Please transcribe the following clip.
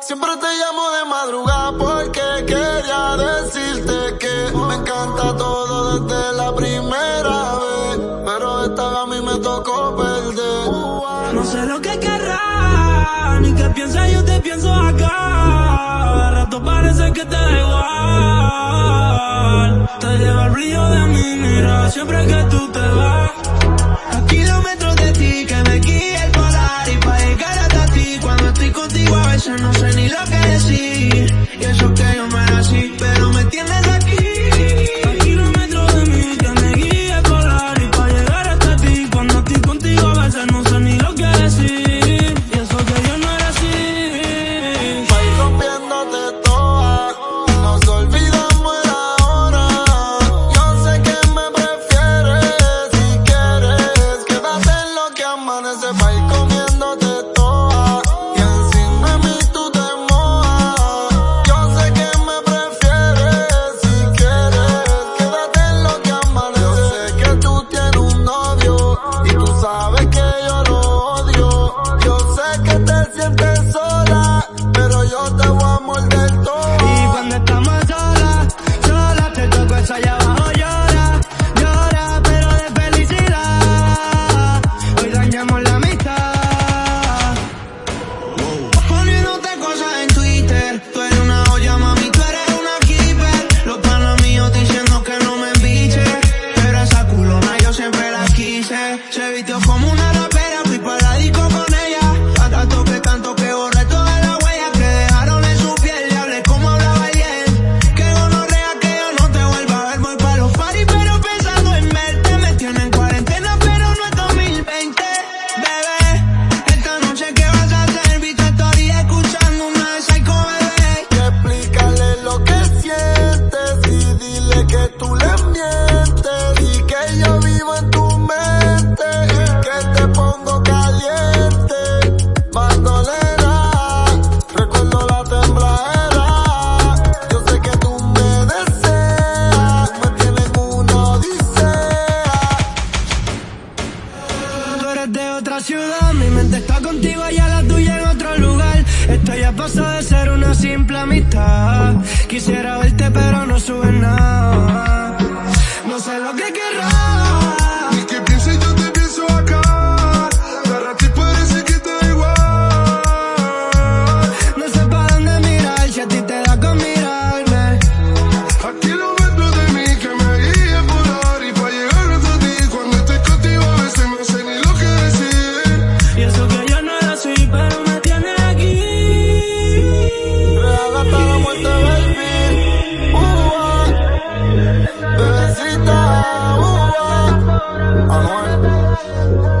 Siempre te llamo de madrugada porque quería decirte que me encanta todo desde la primera vez. Pero esta vez a mí me tocó perder. No sé lo que querrás, ni qué piensas, yo te pienso acá. Rato parece que te da igual. Te lleva el brillo de mi mira siempre que Y eso que yo me así, pero me tienes aquí. A kilómetros de mí que me guía el polar y pa' llegar hasta ti cuando estoy contigo a veces no sé ni lo que decir. Y eso que yo no era así. Ir rompiéndote toda nos olvidamos de ahora. Yo sé que me prefieres si quieres. Quédate en lo que amanece ir comiéndote pasa de ser una simple amistad. Quisiera verte, pero no sube nada. No sé lo que favorita. Uh, amor.